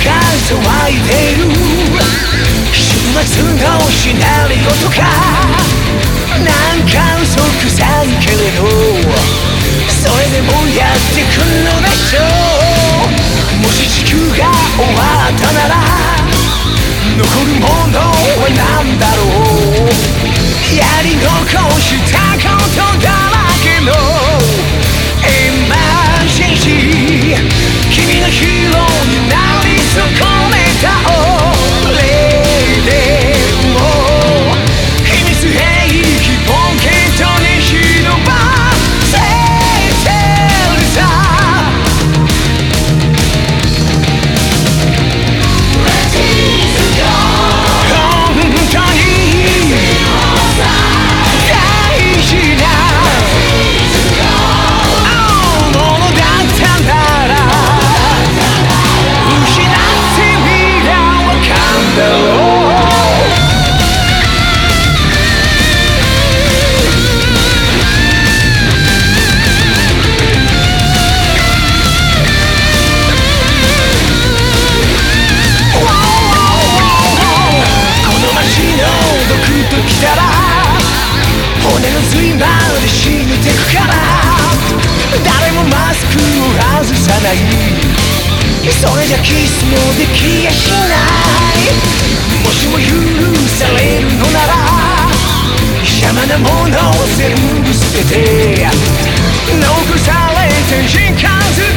騒いでる。週末のシナリオとか。なんか嘘くさいけれど。それでもやってくんのでしょう。もし地球が終わったなら残るものはないない。それじゃキスもできやしない。もしも許されるのなら邪魔なものを全部捨てて残されて時間ず